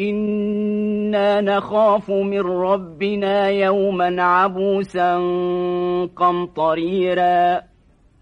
إنا نخاف من ربنا يوما عبوسا قمطريرا